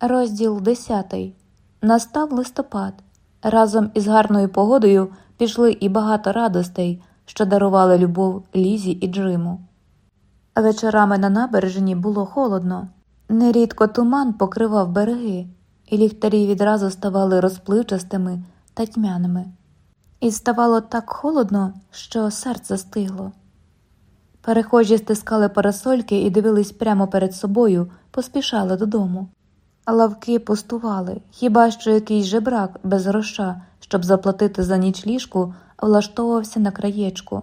Розділ 10. Настав листопад. Разом із гарною погодою пішли і багато радостей, що дарували любов Лізі і Джиму. Вечорами на набережні було холодно, нерідко туман покривав береги, і ліхтарі відразу ставали розпливчастими та тьмяними. І ставало так холодно, що серце стигло. Перехожі стискали парасольки і дивились прямо перед собою, поспішали додому. Лавки пустували, хіба що якийсь жебрак без гроша, щоб заплатити за ніч ліжку, влаштовувався на краєчку.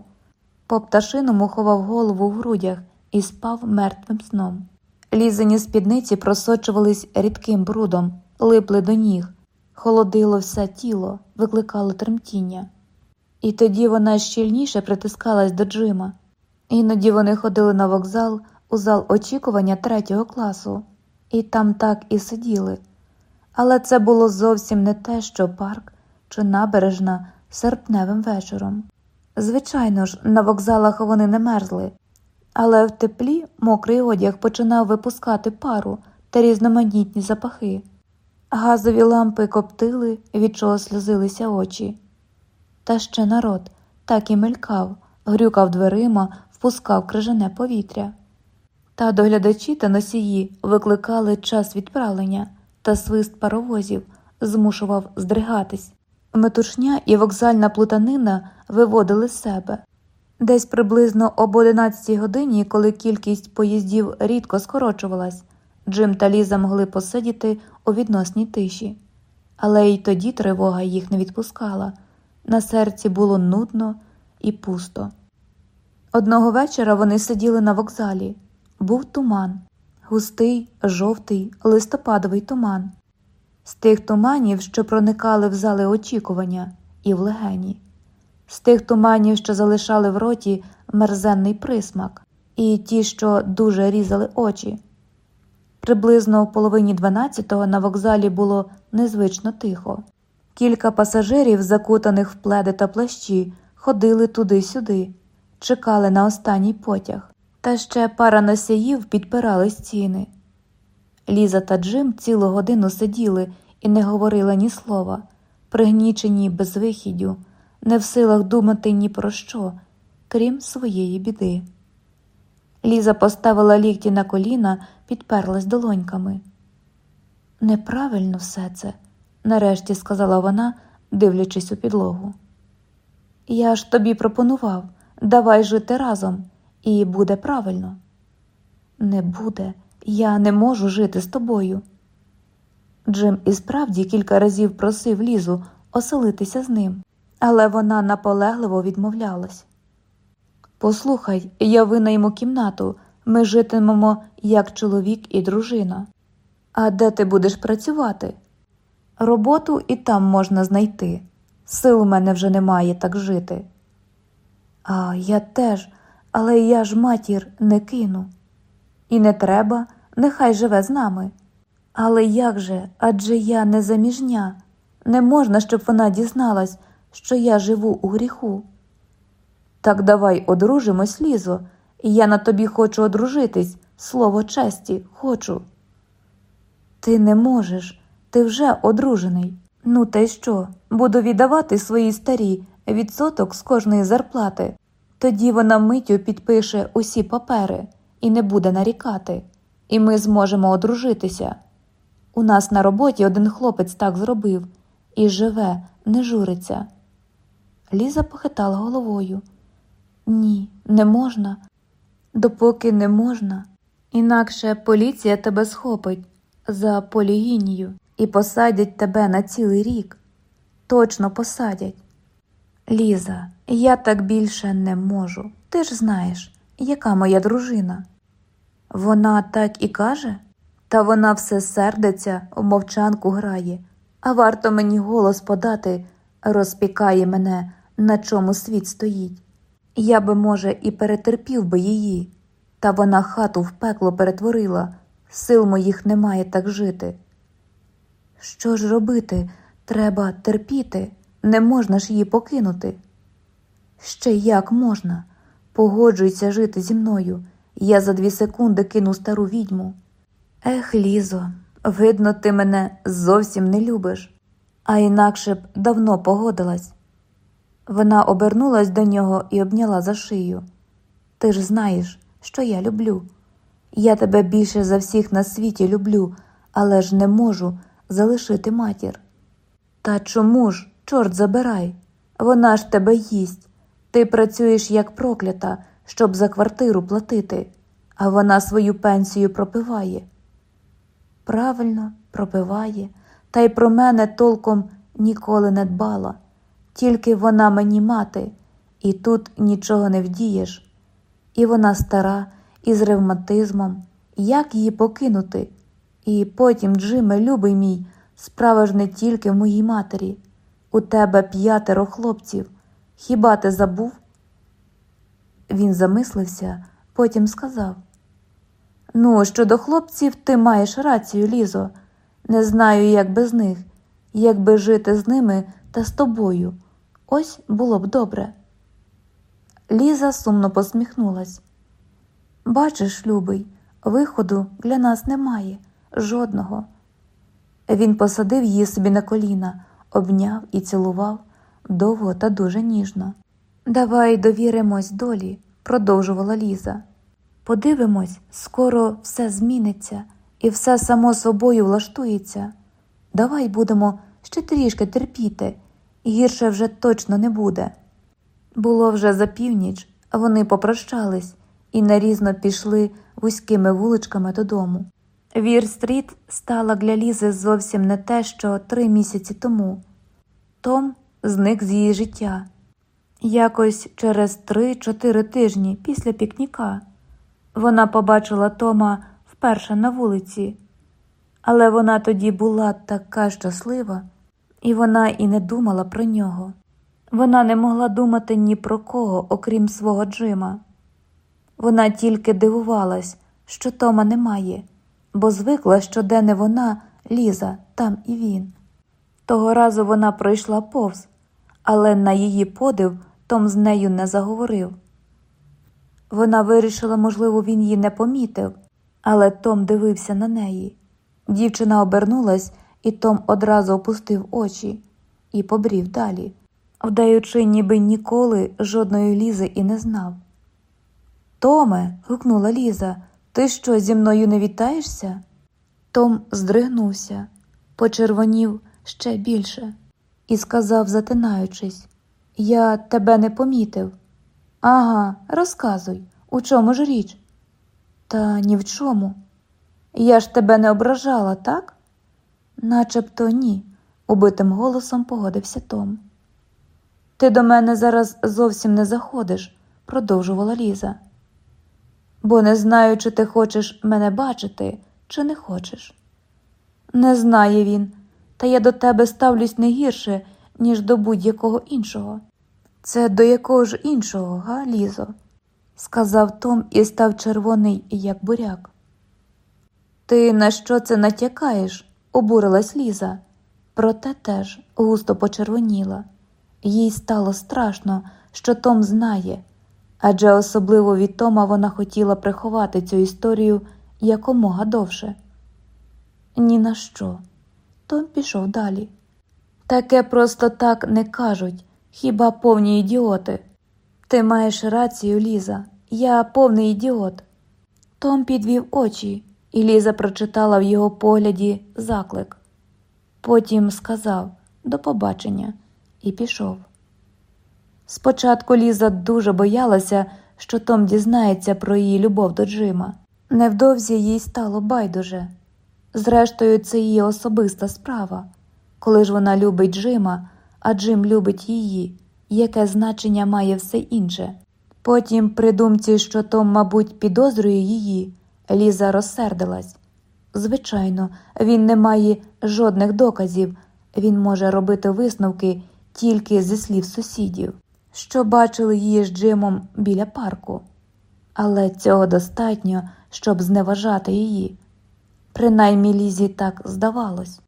По пташиному ховав голову в грудях і спав мертвим сном. Лізані спідниці просочувались рідким брудом, липли до ніг, холодило все тіло, викликало тремтіння. І тоді вона щільніше притискалась до Джима. Іноді вони ходили на вокзал у зал очікування третього класу, і там так і сиділи. Але це було зовсім не те, що парк чи набережна серпневим вечором. Звичайно ж, на вокзалах вони не мерзли, але в теплі мокрий одяг починав випускати пару та різноманітні запахи. Газові лампи коптили, від чого сльозилися очі. Та ще народ так і мелькав, грюкав дверима, впускав крижане повітря. Та доглядачі та носії викликали час відправлення, та свист паровозів змушував здригатись. Метушня і вокзальна плутанина виводили з себе. Десь приблизно об 11 годині, коли кількість поїздів рідко скорочувалась, Джим та Ліза могли посидіти у відносній тиші, але й тоді тривога їх не відпускала. На серці було нудно і пусто. Одного вечора вони сиділи на вокзалі. Був туман, густий, жовтий, листопадовий туман, з тих туманів, що проникали в зали очікування і в легені, з тих туманів, що залишали в роті мерзенний присмак, і ті, що дуже різали очі. Приблизно в половині дванадцятого на вокзалі було незвично тихо. Кілька пасажирів, закутаних в пледи та плащі, ходили туди-сюди, чекали на останній потяг, та ще пара носіїв підпирали стіни. Ліза та Джим цілу годину сиділи і не говорили ні слова, пригнічені безвихіддю, не в силах думати ні про що, крім своєї біди. Ліза поставила лікті на коліна, підперлась долоньками. Неправильно все це, нарешті сказала вона, дивлячись у підлогу. Я ж тобі пропонував давай жити разом, і буде правильно. Не буде, я не можу жити з тобою. Джим і справді кілька разів просив Лізу оселитися з ним, але вона наполегливо відмовлялась. Послухай, я винайму кімнату, ми житимемо як чоловік і дружина. А де ти будеш працювати? Роботу і там можна знайти. Сил у мене вже немає так жити. А я теж, але я ж матір не кину. І не треба, нехай живе з нами. Але як же, адже я не заміжня, не можна, щоб вона дізналась, що я живу у гріху. Так давай одружимось, Лізо, і я на тобі хочу одружитись, слово честі, хочу. Ти не можеш, ти вже одружений. Ну, та й що? Буду віддавати своїй старій відсоток з кожної зарплати. Тоді вона миттю підпише усі папери і не буде нарікати, і ми зможемо одружитися. У нас на роботі один хлопець так зробив і живе, не журиться. Ліза похитала головою. Ні, не можна, допоки не можна. Інакше поліція тебе схопить за полігінію і посадять тебе на цілий рік. Точно посадять. Ліза, я так більше не можу. Ти ж знаєш, яка моя дружина. Вона так і каже, та вона все сердиться, в мовчанку грає, а варто мені голос подати, розпікає мене, на чому світ стоїть. Я би, може, і перетерпів би її, та вона хату в пекло перетворила, сил моїх немає так жити. Що ж робити? Треба терпіти, не можна ж її покинути. Ще як можна? Погоджуйся жити зі мною. Я за дві секунди кину стару відьму. Ех, Лізо, Видно, ти мене зовсім не любиш, а інакше б давно погодилась. Вона обернулась до нього і обняла за шию. Ти ж знаєш, що я люблю. Я тебе більше за всіх на світі люблю, але ж не можу залишити матір. Та чому ж, чорт забирай? Вона ж тебе їсть. Ти працюєш як проклята, щоб за квартиру платити, а вона свою пенсію пропиває. Правильно, пропиває, та й про мене толком ніколи не дбала. Тільки вона мені мати, і тут нічого не вдієш. І вона стара, і з ревматизмом. Як її покинути? І потім, Джиме, любий мій, справа ж не тільки в моїй матері. У тебе п'ятеро хлопців. Хіба ти забув? Він замислився, потім сказав: Ну, щодо хлопців, ти маєш рацію, Лізо. Не знаю, як без них, як би жити з ними та з тобою. Ось було б добре. Ліза сумно посміхнулась. Бачиш, любий, виходу для нас немає, жодного. Він посадив її собі на коліна, обняв і цілував довго та дуже ніжно. Давай довіримось долі, продовжувала Ліза. Подивимось, скоро все зміниться і все само собою влаштується. Давай будемо ще трішки терпіти, гірше вже точно не буде. Було вже за північ, а вони попрощались і нарізно пішли вузькими вуличками додому. Вір-стріт стала для Лізи зовсім не те, що три місяці тому. Том зник з її життя. Якось через три-чотири тижні після пікніка вона побачила Тома вперше на вулиці, але вона тоді була така щаслива, і вона і не думала про нього. Вона не могла думати ні про кого, окрім свого Джима. Вона тільки дивувалась, що Тома немає, бо звикла, що де не вона, Ліза, там і він. Того разу вона пройшла повз, але на її подив Том з нею не заговорив. Вона вирішила, можливо, він її не помітив, але Том дивився на неї. Дівчина обернулась, і Том одразу опустив очі і побрів далі, вдаючи, ніби ніколи жодної лізи і не знав. Томе, гукнула Ліза, ти що зі мною не вітаєшся? Том здригнувся, почервонів ще більше і сказав, затинаючись, я тебе не помітив. Ага, розказуй, у чому ж річ? Та ні в чому. Я ж тебе не ображала, так? Начебто ні, убитим голосом погодився Том. Ти до мене зараз зовсім не заходиш, продовжувала Ліза. Бо не знаю, чи ти хочеш мене бачити, чи не хочеш. Не знає він, та я до тебе ставлюсь не гірше, ніж до будь-якого іншого. Це до якого ж іншого, га, Лізо? сказав Том і став червоний, як буряк. Ти на що це натякаєш? обурилась Ліза, проте теж густо почервоніла. Їй стало страшно, що Том знає, адже особливо від Тома вона хотіла приховати цю історію якомога довше. Ні на що. Том пішов далі. Таке просто так не кажуть, хіба повні ідіоти. Ти маєш рацію, Ліза, я повний ідіот. Том підвів очі, і Ліза прочитала в його погляді заклик. Потім сказав до побачення і пішов. Спочатку Ліза дуже боялася, що Том дізнається про її любов до Джима. Невдовзі їй стало байдуже. Зрештою, це її особиста справа. Коли ж вона любить Джима, а Джим любить її, яке значення має все інше. Потім, при думці, що Том, мабуть, підозрює її, Ліза розсердилась. Звичайно, він не має жодних доказів, він може робити висновки тільки зі слів сусідів, що бачили її з Джимом біля парку. Але цього достатньо, щоб зневажати її. Принаймні Лізі так здавалось.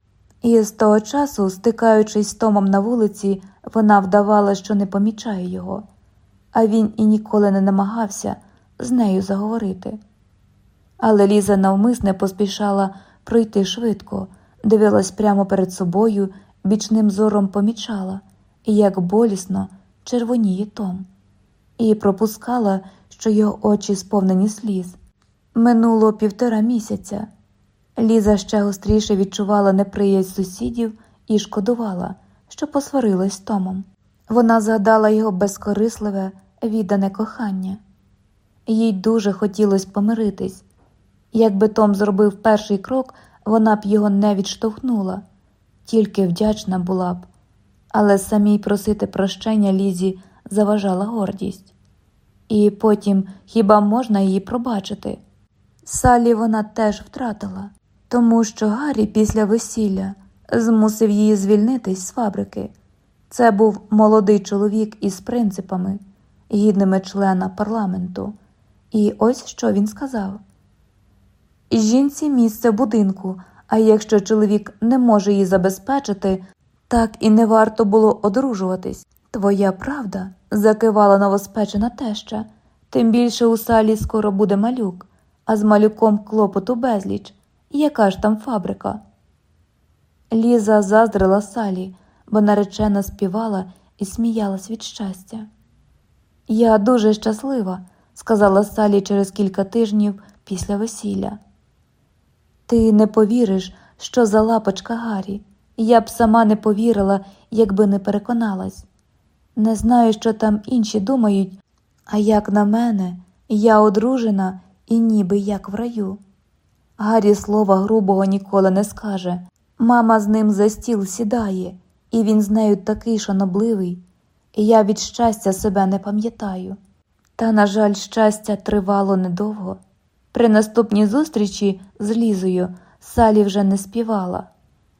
І з того часу, стикаючись з Томом на вулиці, вона вдавала, що не помічає його, а він і ніколи не намагався з нею заговорити. Але Ліза навмисне поспішала пройти швидко, дивилась прямо перед собою, бічним зором помічала, як болісно червоніє Том, і пропускала, що його очі сповнені сліз. Минуло півтора місяця. Ліза ще гостріше відчувала неприязнь сусідів і шкодувала, що посварилась з Томом. Вона згадала його безкорисливе, віддане кохання. Їй дуже хотілося помиритись. Якби Том зробив перший крок, вона б його не відштовхнула, тільки вдячна була б, але самій просити прощення Лізі заважала гордість. І потім хіба можна її пробачити? Салі вона теж втратила, тому що Гаррі після весілля змусив її звільнитись з фабрики. Це був молодий чоловік із принципами, гідними члена парламенту. І ось що він сказав: Жінці місце будинку, а якщо чоловік не може її забезпечити, так і не варто було одружуватись. Твоя правда, закивала новоспечена теща, тим більше у салі скоро буде малюк, а з малюком клопоту безліч. Яка ж там фабрика? Ліза заздрила салі, бо наречена співала і сміялась від щастя. Я дуже щаслива, сказала Салі через кілька тижнів після весілля. Ти не повіриш, що за лапочка Гаррі. Я б сама не повірила, якби не переконалась. Не знаю, що там інші думають, а як на мене, я одружена і ніби як в раю. Гаррі слова грубого ніколи не скаже. Мама з ним за стіл сідає, і він з нею такий шанобливий, і я від щастя себе не пам'ятаю. Та, на жаль, щастя тривало недовго. При наступній зустрічі з Лізою Салі вже не співала,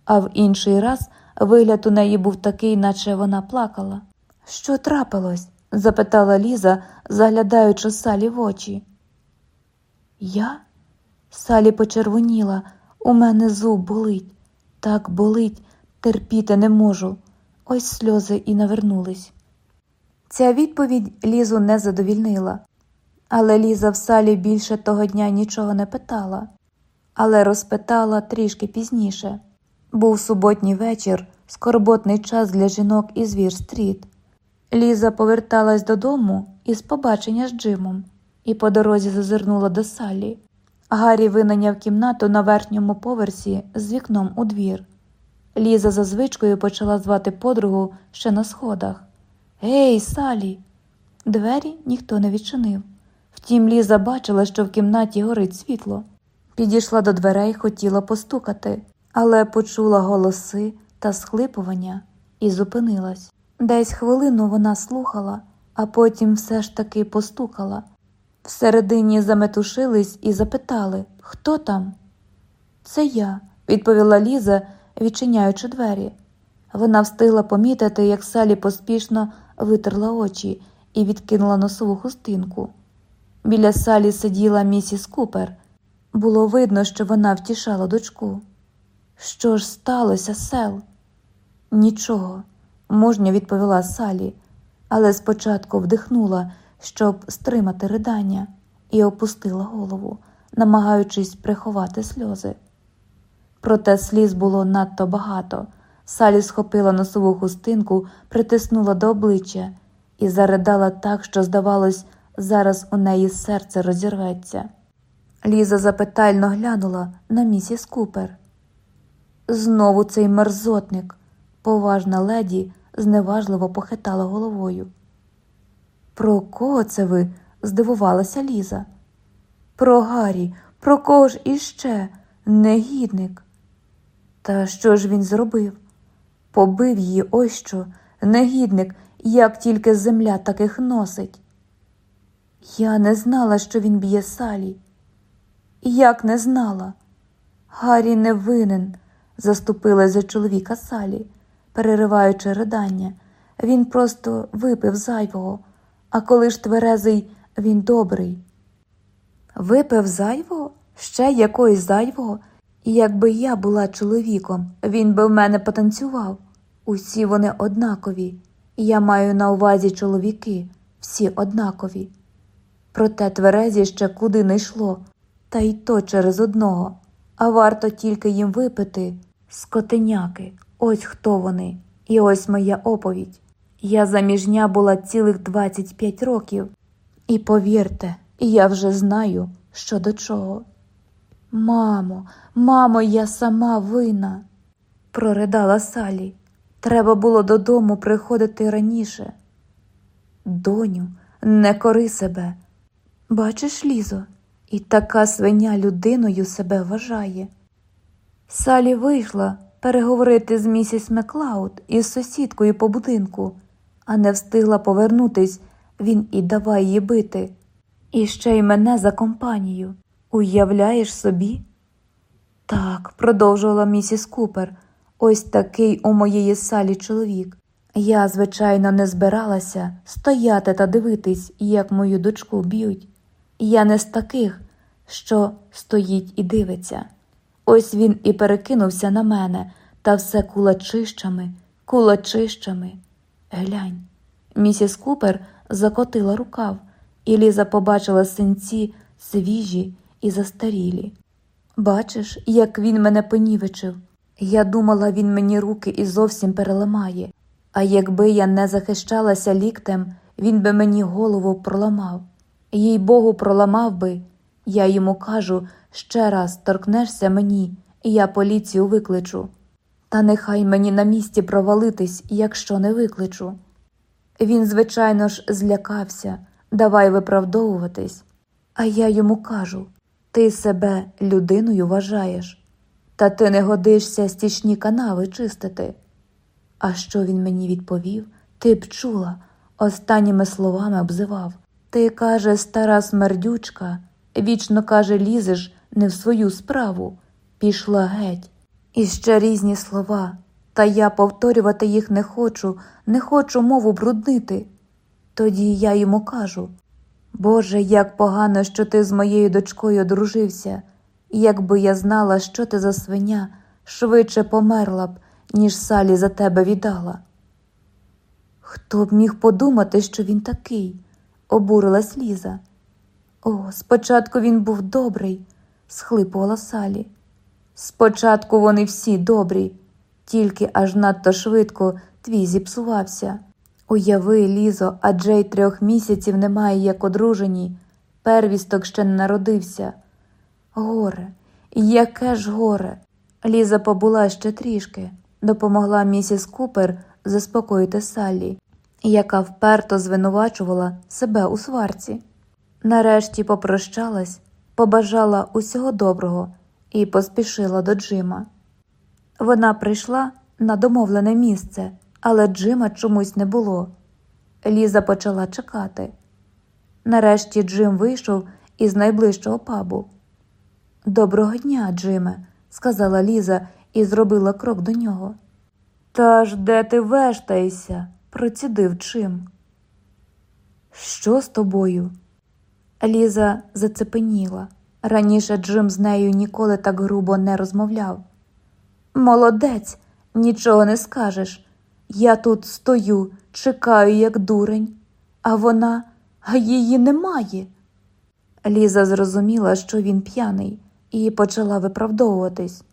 а в інший раз вигляд у неї був такий, наче вона плакала. Що трапилось? запитала Ліза, заглядаючи Салі в очі. Я? Салі почервоніла, у мене зуб болить. Так болить, терпіти не можу. Ось сльози і навернулись. Ця відповідь Лізу не задовільнила, але Ліза в Салі більше того дня нічого не питала, але розпитала трішки пізніше. Був суботній вечір, скорботний час для жінок із Вір-стріт. Ліза поверталась додому із побачення з Джимом і по дорозі зазирнула до Салі. Гаррі винайняв кімнату на верхньому поверсі з вікном у двір. Ліза за звичкою почала звати подругу ще на сходах. Гей, Салі. Двері ніхто не відчинив. Втім, Ліза бачила, що в кімнаті горить світло. Підійшла до дверей, хотіла постукати, але почула голоси та схлипування і зупинилась. Десь хвилину вона слухала, а потім все ж таки постукала. Всередині заметушились і запитали Хто там? Це я, відповіла Ліза, відчиняючи двері. Вона встигла помітити, як Салі поспішно витерла очі і відкинула носову хустинку. Біля Салі сиділа місіс Купер. Було видно, що вона втішала дочку. Що ж сталося, сел? Нічого, мужньо відповіла Салі, але спочатку вдихнула, щоб стримати ридання, і опустила голову, намагаючись приховати сльози. Проте сліз було надто багато. Салі схопила носову хустинку, притиснула до обличчя і заридала так, що, здавалось, зараз у неї серце розірветься. Ліза запитально глянула на місіс Купер. Знову цей мерзотник, поважна леді зневажливо похитала головою. Про кого це ви? здивувалася Ліза. Про Гаррі, про кого ж іще? Негідник. Та що ж він зробив? Побив її ось що, негідник, як тільки земля таких носить. Я не знала, що він б'є салі. Як не знала? Гаррі не винен, заступилась за чоловіка Салі, перериваючи ридання. Він просто випив зайвого, а коли ж тверезий, він добрий. Випив зайвого? Ще якоїсь зайвого? І якби я була чоловіком, він би в мене потанцював. Усі вони однакові, я маю на увазі чоловіки, всі однакові. Проте тверезі ще куди не йшло, та й то через одного. а варто тільки їм випити. Скотиняки, ось хто вони, і ось моя оповідь. Я заміжня була цілих 25 років, і повірте, я вже знаю, що до чого. Мамо, мамо, я сама вина, проридала Салі. Треба було додому приходити раніше. Доню, не кори себе. Бачиш, Лізо, і така свиня людиною себе вважає. Салі вийшла переговорити з місіс Маклауд із сусідкою по будинку, а не встигла повернутись, він і давай її бити. І ще й мене за компанію. Уявляєш собі? Так, продовжувала місіс Купер, ось такий у моєї Салі чоловік. Я, звичайно, не збиралася стояти та дивитись, як мою дочку б'ють. Я не з таких, що стоїть і дивиться. Ось він і перекинувся на мене та все кулачищами, кулачищами. Глянь. Місіс Купер закотила рукав, і Ліза побачила синці свіжі і застарілі. Бачиш, як він мене понівечив. Я думала, він мені руки і зовсім переламає, а якби я не захищалася ліктем, він би мені голову проламав. Їй Богу, проламав би. Я йому кажу ще раз торкнешся мені, і я поліцію викличу. Та нехай мені на місці провалитись, якщо не викличу. Він, звичайно ж, злякався, давай виправдовуватись. А я йому кажу ти себе людиною вважаєш, та ти не годишся стічні канави чистити. А що він мені відповів, ти б чула, останніми словами обзивав. Ти, каже, стара смердючка, вічно, каже, лізеш не в свою справу, пішла геть. І ще різні слова, та я повторювати їх не хочу, не хочу мову бруднити. Тоді я йому кажу Боже, як погано, що ти з моєю дочкою одружився, якби я знала, що ти за свиня, швидше померла б, ніж салі за тебе віддала. Хто б міг подумати, що він такий? обурилась Ліза. О, спочатку він був добрий, схлипувала Салі. Спочатку вони всі добрі, тільки аж надто швидко твій зіпсувався. Уяви, Лізо, адже й трьох місяців немає, як одружені, первісток ще не народився. Горе, яке ж горе. Ліза побула ще трішки, допомогла місіс Купер заспокоїти Саллі, яка вперто звинувачувала себе у сварці. Нарешті попрощалась, побажала усього доброго і поспішила до Джима. Вона прийшла на домовлене місце, але Джима чомусь не було. Ліза почала чекати. Нарешті Джим вийшов із найближчого пабу. Доброго дня, Джиме, сказала Ліза і зробила крок до нього. Та ж де ти вештаєшся? процідив Джим. Що з тобою? Ліза зацепеніла. Раніше Джим з нею ніколи так грубо не розмовляв. Молодець, нічого не скажеш. Я тут стою, чекаю, як дурень, а вона, а її немає. Ліза зрозуміла, що він п'яний, і почала виправдовуватись.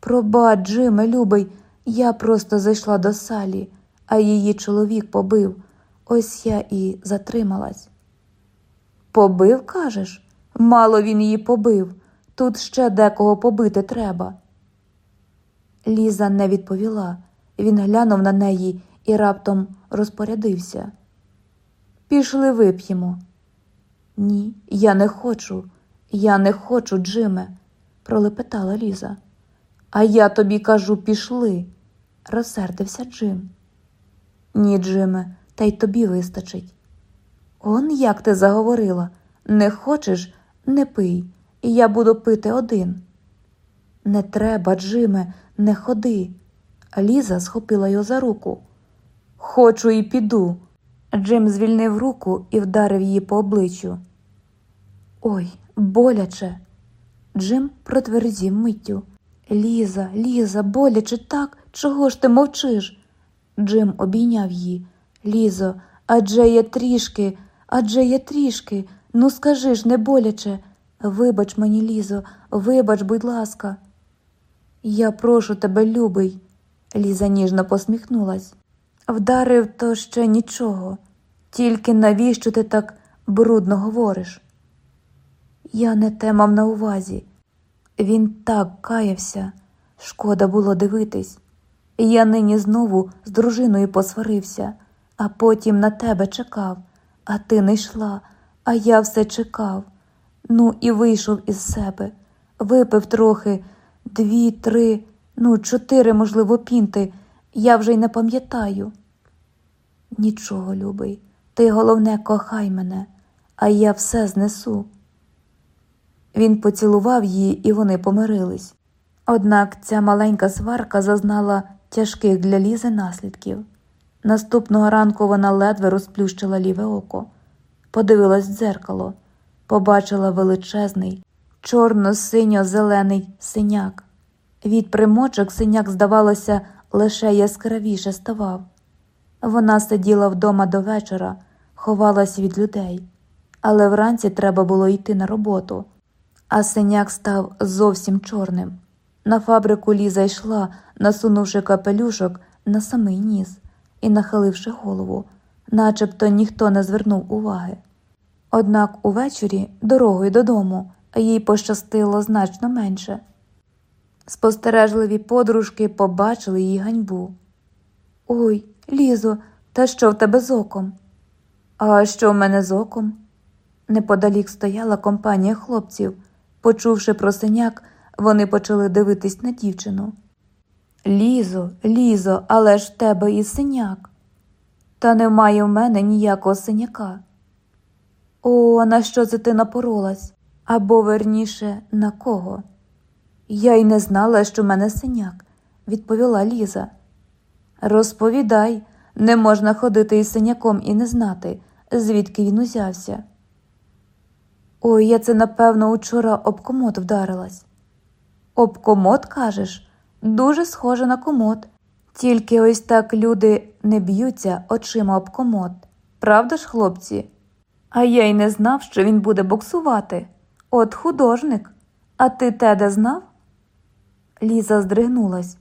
Пробач, Джиме, любий, я просто зайшла до салі, а її чоловік побив. Ось я і затрималась. Побив, кажеш? Мало він її побив. Тут ще декого побити треба. Ліза не відповіла. Він глянув на неї і раптом розпорядився. Пішли вип'ємо. Ні, я не хочу, я не хочу, Джиме, пролепетала Ліза. А я тобі кажу, пішли, розсердився Джим. Ні, Джиме, та й тобі вистачить. Он як ти заговорила. Не хочеш, не пий, і я буду пити один. Не треба, Джиме, не ходи. Ліза схопила його за руку. Хочу і піду. Джим звільнив руку і вдарив її по обличчю. Ой, боляче. Джим протверзів миттю. Ліза, Ліза, боляче так, чого ж ти мовчиш? Джим обійняв її. Лізо, адже є трішки, адже є трішки. Ну, скажи ж, не боляче. Вибач мені, Лізо, вибач, будь ласка. Я прошу тебе, любий. Ліза ніжно посміхнулась. Вдарив то ще нічого. Тільки навіщо ти так брудно говориш? Я не те мав на увазі. Він так каявся, шкода було дивитись. Я нині знову з дружиною посварився, а потім на тебе чекав, а ти не йшла, а я все чекав. Ну, і вийшов із себе, випив трохи, дві, три, ну, чотири, можливо, пінти. Я вже й не пам'ятаю. Нічого, любий, ти головне кохай мене, а я все знесу. Він поцілував її, і вони помирились. Однак ця маленька сварка зазнала тяжких для Лізи наслідків. Наступного ранку вона ледве розплющила ліве око, подивилась в дзеркало, побачила величезний, чорно-синьо-зелений синяк. Від примочок синяк, здавалося, лише яскравіше ставав. Вона сиділа вдома до вечора, ховалась від людей, але вранці треба було йти на роботу, а синяк став зовсім чорним. На фабрику Ліза йшла, насунувши капелюшок на самий ніс і нахиливши голову, начебто ніхто не звернув уваги. Однак увечері, дорогою додому, їй пощастило значно менше. Спостережливі подружки побачили її ганьбу. Ой, Лізо, та що в тебе з оком? А що в мене з оком? Неподалік стояла компанія хлопців. Почувши про синяк, вони почали дивитись на дівчину. Лізо, Лізо, але ж в тебе і синяк. Та немає в мене ніякого синяка. О, на що це ти напоролась? Або верніше, на кого? Я й не знала, що в мене синяк, відповіла Ліза. Розповідай, не можна ходити із синяком і не знати, звідки він узявся. Ой, я це, напевно, учора об комод вдарилась. Об комод, кажеш? Дуже схоже на комод. Тільки ось так люди не б'ються очима об комод. Правда ж, хлопці? А я й не знав, що він буде боксувати. От художник. А ти теде знав? Ліза здригнулась.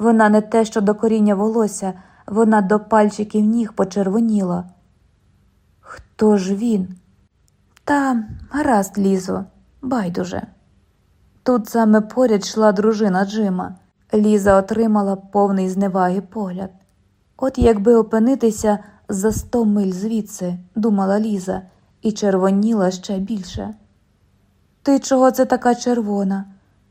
Вона не те, що до коріння волосся, вона до пальчиків ніг почервоніла. Хто ж він? Та гаразд, Лізо, байдуже. Тут саме поряд йшла дружина Джима. Ліза отримала повний зневаги погляд. От якби опинитися за сто миль звідси, думала Ліза, і червоніла ще більше. Ти чого це така червона?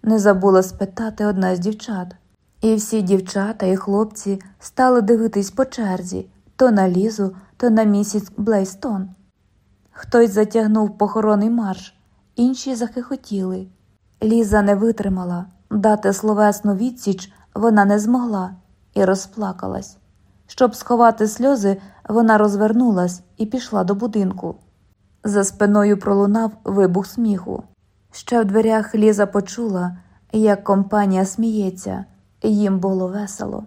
не забула спитати одна з дівчат. І всі дівчата і хлопці стали дивитись по черзі то на Лізу, то на місіс Блейстон. Хтось затягнув похоронний марш, інші захихотіли. Ліза не витримала, дати словесну відсіч вона не змогла і розплакалась. Щоб сховати сльози, вона розвернулась і пішла до будинку. За спиною пролунав вибух сміху. Ще в дверях Ліза почула, як компанія сміється, їм було весело.